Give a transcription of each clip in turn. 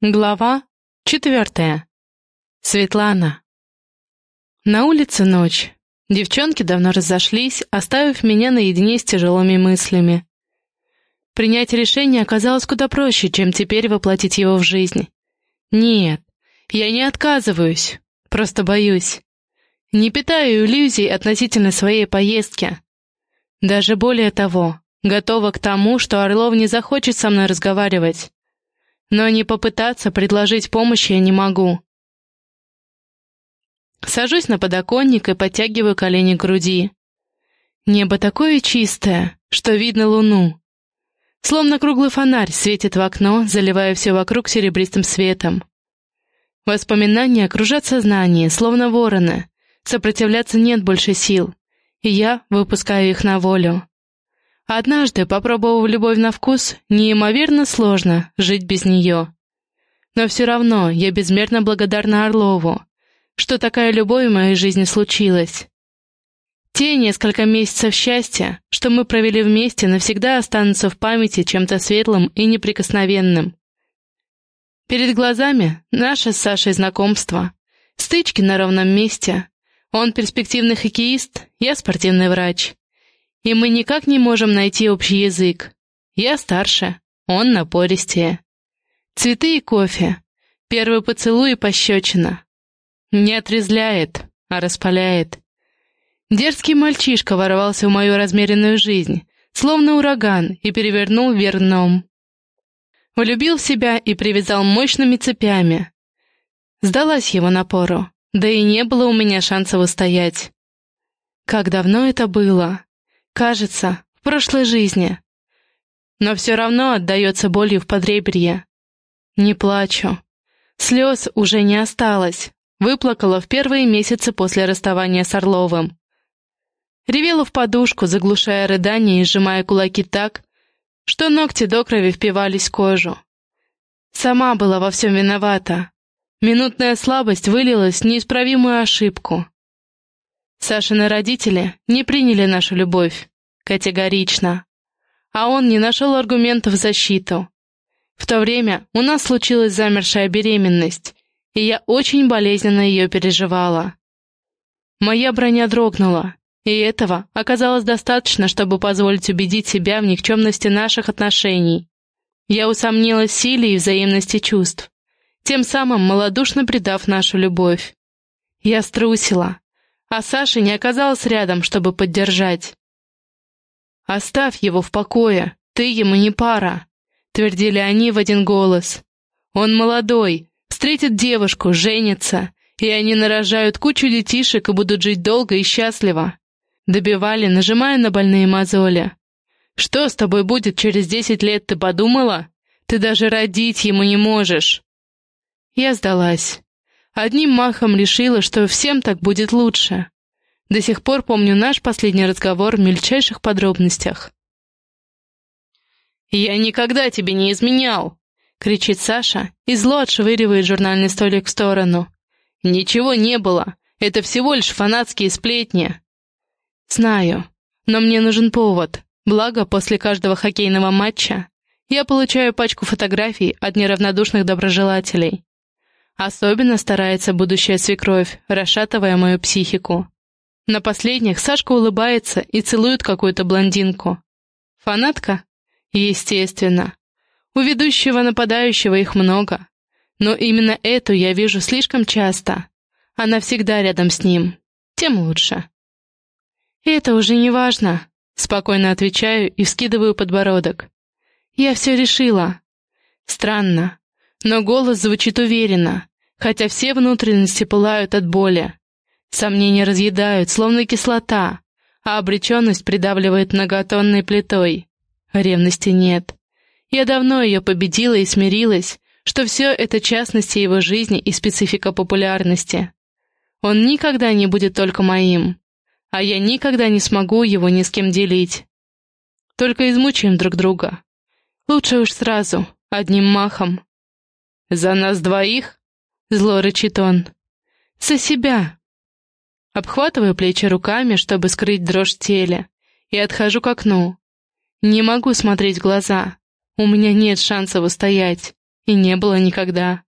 Глава четвертая. Светлана. На улице ночь. Девчонки давно разошлись, оставив меня наедине с тяжелыми мыслями. Принять решение оказалось куда проще, чем теперь воплотить его в жизнь. Нет, я не отказываюсь, просто боюсь. Не питаю иллюзий относительно своей поездки. Даже более того, готова к тому, что Орлов не захочет со мной разговаривать но не попытаться предложить помощь я не могу. Сажусь на подоконник и подтягиваю колени к груди. Небо такое чистое, что видно луну. Словно круглый фонарь светит в окно, заливая все вокруг серебристым светом. Воспоминания окружат сознание, словно вороны. Сопротивляться нет больше сил, и я выпускаю их на волю. Однажды, попробовав любовь на вкус, неимоверно сложно жить без нее. Но все равно я безмерно благодарна Орлову, что такая любовь в моей жизни случилась. Те несколько месяцев счастья, что мы провели вместе, навсегда останутся в памяти чем-то светлым и неприкосновенным. Перед глазами наше с Сашей знакомство, стычки на ровном месте. Он перспективный хоккеист, я спортивный врач и мы никак не можем найти общий язык. Я старше, он напористее. Цветы и кофе. Первый поцелуй и пощечина. Не отрезляет, а распаляет. Дерзкий мальчишка ворвался в мою размеренную жизнь, словно ураган, и перевернул вверх дном. Влюбил в себя и привязал мощными цепями. Сдалась его напору, да и не было у меня шанса устоять. Как давно это было? Кажется, в прошлой жизни. Но все равно отдается болью в подреберье. Не плачу. Слез уже не осталось. Выплакала в первые месяцы после расставания с Орловым. Ревела в подушку, заглушая рыдания и сжимая кулаки так, что ногти до крови впивались в кожу. Сама была во всем виновата. Минутная слабость вылилась в неисправимую ошибку. Сашины родители не приняли нашу любовь. Категорично. А он не нашел аргументов в защиту. В то время у нас случилась замершая беременность, и я очень болезненно ее переживала. Моя броня дрогнула, и этого оказалось достаточно, чтобы позволить убедить себя в никчемности наших отношений. Я усомнилась в силе и взаимности чувств, тем самым малодушно предав нашу любовь. Я струсила, а Саша не оказалась рядом, чтобы поддержать. «Оставь его в покое, ты ему не пара», — твердили они в один голос. «Он молодой, встретит девушку, женится, и они нарожают кучу детишек и будут жить долго и счастливо». Добивали, нажимая на больные мозоли. «Что с тобой будет через десять лет, ты подумала? Ты даже родить ему не можешь». Я сдалась. Одним махом решила, что всем так будет лучше. До сих пор помню наш последний разговор в мельчайших подробностях. «Я никогда тебе не изменял!» — кричит Саша и зло отшвыривает журнальный столик в сторону. «Ничего не было. Это всего лишь фанатские сплетни». «Знаю, но мне нужен повод. Благо, после каждого хоккейного матча я получаю пачку фотографий от неравнодушных доброжелателей. Особенно старается будущая свекровь, расшатывая мою психику. На последних Сашка улыбается и целует какую-то блондинку. Фанатка? Естественно. У ведущего нападающего их много. Но именно эту я вижу слишком часто. Она всегда рядом с ним. Тем лучше. «Это уже не важно», — спокойно отвечаю и вскидываю подбородок. «Я все решила». Странно, но голос звучит уверенно, хотя все внутренности пылают от боли. Сомнения разъедают, словно кислота, а обреченность придавливает многотонной плитой. Ревности нет. Я давно ее победила и смирилась, что все это частности его жизни и специфика популярности. Он никогда не будет только моим, а я никогда не смогу его ни с кем делить. Только измучаем друг друга. Лучше уж сразу, одним махом. «За нас двоих?» Зло рычит он. «За себя!» Обхватываю плечи руками, чтобы скрыть дрожь теле, и отхожу к окну. Не могу смотреть в глаза. У меня нет шанса устоять. и не было никогда.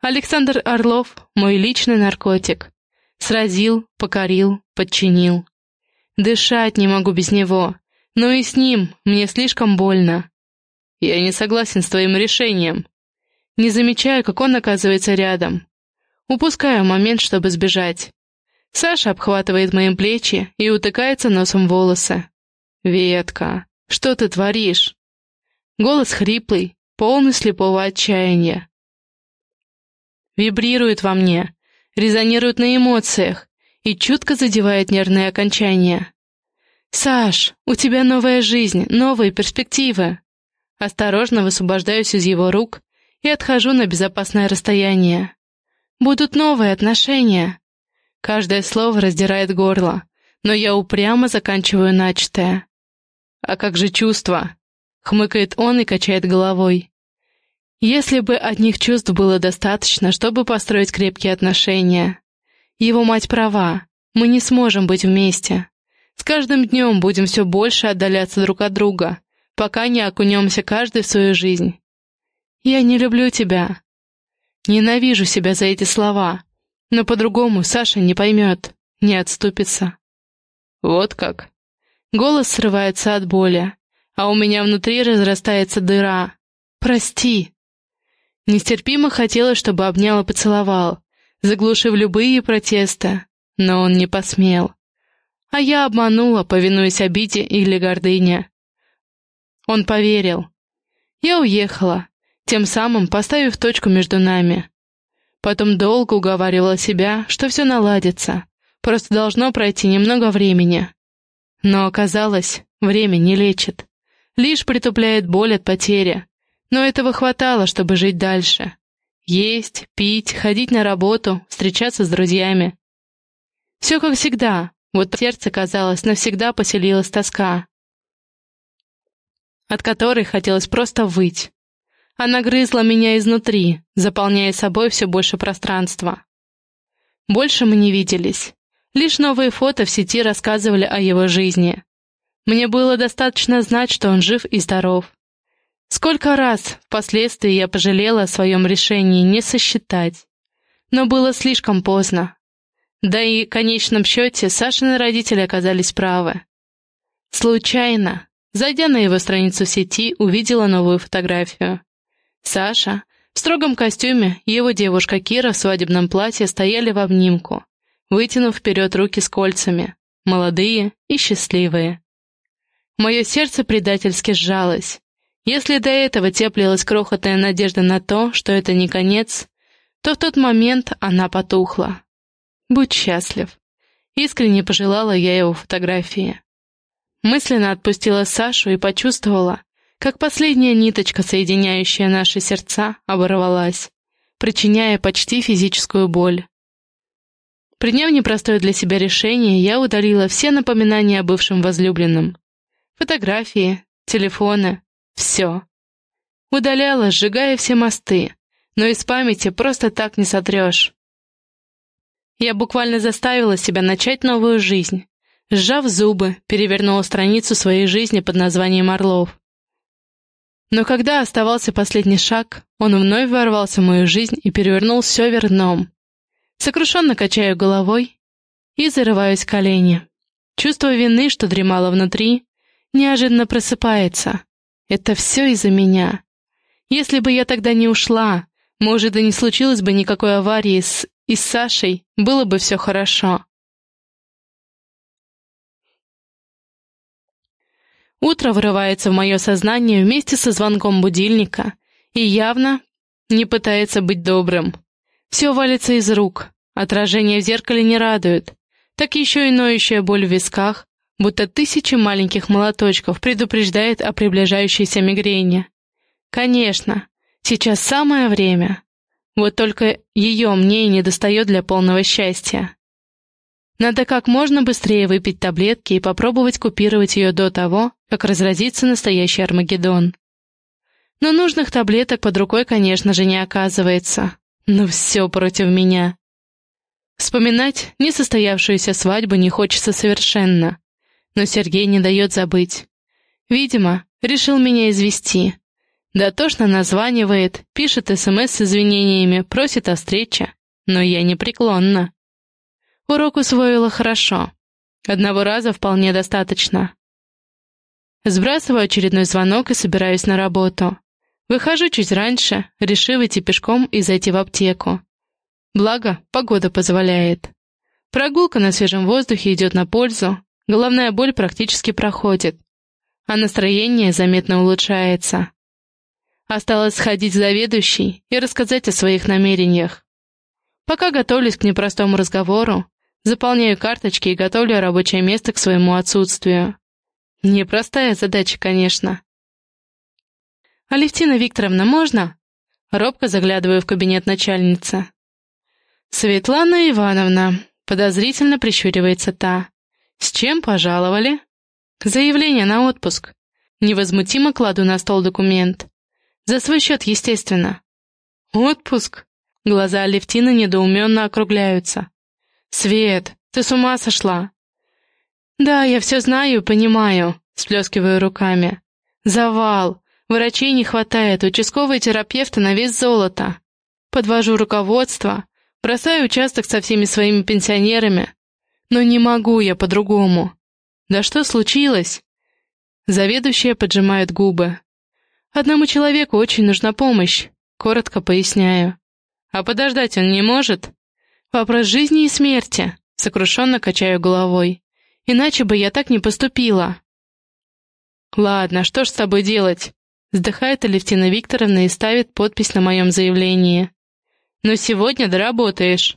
Александр Орлов — мой личный наркотик. Сразил, покорил, подчинил. Дышать не могу без него, но и с ним мне слишком больно. Я не согласен с твоим решением. Не замечаю, как он оказывается рядом. Упускаю момент, чтобы сбежать. Саша обхватывает мои плечи и утыкается носом волосы. «Ветка, что ты творишь?» Голос хриплый, полный слепого отчаяния. Вибрирует во мне, резонирует на эмоциях и чутко задевает нервные окончания. «Саш, у тебя новая жизнь, новые перспективы!» Осторожно высвобождаюсь из его рук и отхожу на безопасное расстояние. «Будут новые отношения!» Каждое слово раздирает горло, но я упрямо заканчиваю начатое. «А как же чувства?» — хмыкает он и качает головой. Если бы одних чувств было достаточно, чтобы построить крепкие отношения. Его мать права, мы не сможем быть вместе. С каждым днем будем все больше отдаляться друг от друга, пока не окунемся каждый в свою жизнь. Я не люблю тебя. Ненавижу себя за эти слова, но по-другому Саша не поймет, не отступится. Вот как. Голос срывается от боли, а у меня внутри разрастается дыра. Прости. Нестерпимо хотелось, чтобы обнял и поцеловал, заглушив любые протесты, но он не посмел. А я обманула, повинуясь обиде или гордыне. Он поверил. Я уехала, тем самым поставив точку между нами. Потом долго уговаривала себя, что все наладится, просто должно пройти немного времени. Но оказалось, время не лечит, лишь притупляет боль от потери, но этого хватало, чтобы жить дальше. Есть, пить, ходить на работу, встречаться с друзьями. Все как всегда, вот в сердце, казалось, навсегда поселилась тоска, от которой хотелось просто выть. Она грызла меня изнутри, заполняя собой все больше пространства. Больше мы не виделись. Лишь новые фото в сети рассказывали о его жизни. Мне было достаточно знать, что он жив и здоров. Сколько раз впоследствии я пожалела о своем решении не сосчитать. Но было слишком поздно. Да и в конечном счете Сашины родители оказались правы. Случайно, зайдя на его страницу в сети, увидела новую фотографию. Саша в строгом костюме и его девушка Кира в свадебном платье стояли в обнимку, вытянув вперед руки с кольцами, молодые и счастливые. Мое сердце предательски сжалось. Если до этого теплилась крохотная надежда на то, что это не конец, то в тот момент она потухла. «Будь счастлив», — искренне пожелала я его фотографии. Мысленно отпустила Сашу и почувствовала, как последняя ниточка, соединяющая наши сердца, оборвалась, причиняя почти физическую боль. Приняв непростое для себя решение, я удалила все напоминания о бывшем возлюбленном. Фотографии, телефоны, все. Удаляла, сжигая все мосты, но из памяти просто так не сотрешь. Я буквально заставила себя начать новую жизнь. Сжав зубы, перевернула страницу своей жизни под названием «Орлов». Но когда оставался последний шаг, он вновь ворвался в мою жизнь и перевернул все верном. Сокрушенно качаю головой и зарываюсь в колени. Чувство вины, что дремало внутри, неожиданно просыпается. Это все из-за меня. Если бы я тогда не ушла, может, и не случилось бы никакой аварии с... и с Сашей, было бы все хорошо. Утро вырывается в мое сознание вместе со звонком будильника и явно не пытается быть добрым. Все валится из рук, отражение в зеркале не радует, так еще и ноющая боль в висках, будто тысячи маленьких молоточков предупреждает о приближающейся мигрени. Конечно, сейчас самое время. Вот только ее мне и не достает для полного счастья. Надо как можно быстрее выпить таблетки и попробовать купировать ее до того, как разразится настоящий Армагеддон. Но нужных таблеток под рукой, конечно же, не оказывается. Но все против меня. Вспоминать несостоявшуюся свадьбу не хочется совершенно но Сергей не дает забыть. Видимо, решил меня извести. Дотошно названивает, пишет СМС с извинениями, просит о встрече. Но я непреклонна. Урок усвоила хорошо. Одного раза вполне достаточно. Сбрасываю очередной звонок и собираюсь на работу. Выхожу чуть раньше, решив идти пешком и зайти в аптеку. Благо, погода позволяет. Прогулка на свежем воздухе идет на пользу, головная боль практически проходит, а настроение заметно улучшается. Осталось сходить к заведующей и рассказать о своих намерениях. Пока готовлюсь к непростому разговору, заполняю карточки и готовлю рабочее место к своему отсутствию. Непростая задача, конечно. «Алевтина Викторовна, можно?» Робко заглядываю в кабинет начальницы. «Светлана Ивановна», — подозрительно прищуривается та. «С чем пожаловали?» «Заявление на отпуск». Невозмутимо кладу на стол документ. «За свой счет, естественно». «Отпуск?» Глаза Алевтины недоуменно округляются. «Свет, ты с ума сошла?» «Да, я все знаю и понимаю», — сплескиваю руками. «Завал. Врачей не хватает, участковые терапевты на вес золота. Подвожу руководство, бросаю участок со всеми своими пенсионерами. Но не могу я по-другому. Да что случилось?» Заведующая поджимает губы. «Одному человеку очень нужна помощь», — коротко поясняю. «А подождать он не может?» «Вопрос жизни и смерти», — сокрушенно качаю головой. «Иначе бы я так не поступила». «Ладно, что ж с тобой делать?» Вздыхает Алевтина Викторовна и ставит подпись на моем заявлении. «Но сегодня доработаешь».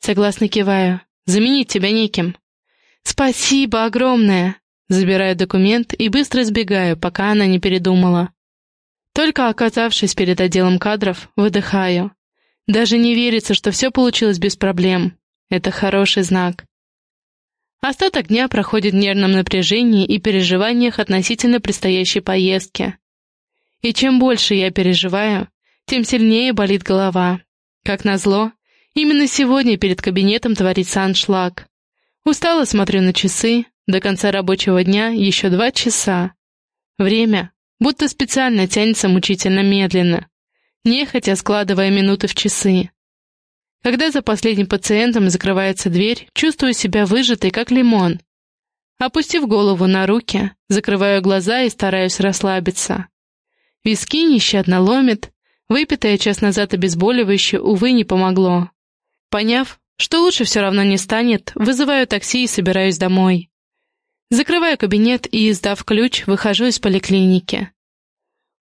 Согласно киваю. «Заменить тебя неким». «Спасибо огромное!» Забираю документ и быстро сбегаю, пока она не передумала. Только оказавшись перед отделом кадров, выдыхаю. Даже не верится, что все получилось без проблем. Это хороший знак. Остаток дня проходит в нервном напряжении и переживаниях относительно предстоящей поездки. И чем больше я переживаю, тем сильнее болит голова. Как назло, именно сегодня перед кабинетом творится аншлаг. Устало смотрю на часы, до конца рабочего дня еще два часа. Время будто специально тянется мучительно медленно, нехотя складывая минуты в часы. Когда за последним пациентом закрывается дверь, чувствую себя выжатой, как лимон. Опустив голову на руки, закрываю глаза и стараюсь расслабиться. Виски нещадно ломит, выпитое час назад обезболивающее, увы, не помогло. Поняв, что лучше все равно не станет, вызываю такси и собираюсь домой. Закрываю кабинет и, издав ключ, выхожу из поликлиники.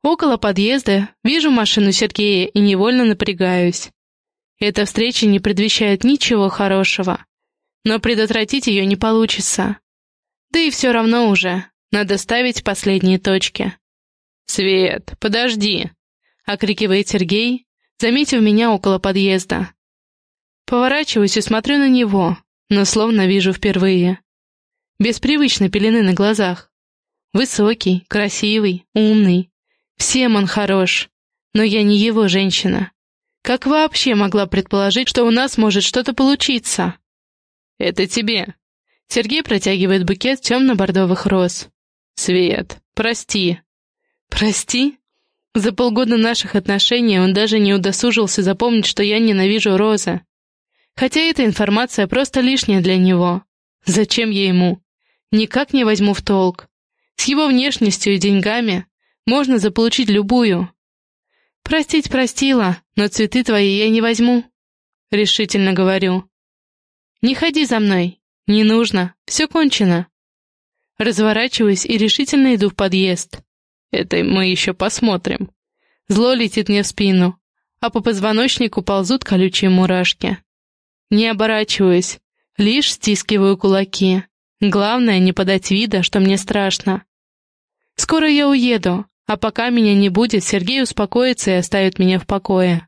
Около подъезда вижу машину Сергея и невольно напрягаюсь. Эта встреча не предвещает ничего хорошего, но предотвратить ее не получится. Да и все равно уже, надо ставить последние точки. «Свет, подожди!» — окрикивает Сергей, заметив меня около подъезда. Поворачиваюсь и смотрю на него, но словно вижу впервые. Без привычной пелены на глазах. Высокий, красивый, умный. Всем он хорош, но я не его женщина. Как вообще могла предположить, что у нас может что-то получиться? Это тебе. Сергей протягивает букет темно-бордовых роз. Свет, прости. Прости? За полгода наших отношений он даже не удосужился запомнить, что я ненавижу розы. Хотя эта информация просто лишняя для него. Зачем я ему? Никак не возьму в толк. С его внешностью и деньгами можно заполучить любую. Простить простила, но цветы твои я не возьму. Решительно говорю. Не ходи за мной. Не нужно. Все кончено. Разворачиваюсь и решительно иду в подъезд. Это мы еще посмотрим. Зло летит мне в спину, а по позвоночнику ползут колючие мурашки. Не оборачиваюсь, лишь стискиваю кулаки. Главное, не подать вида, что мне страшно. Скоро я уеду, а пока меня не будет, Сергей успокоится и оставит меня в покое.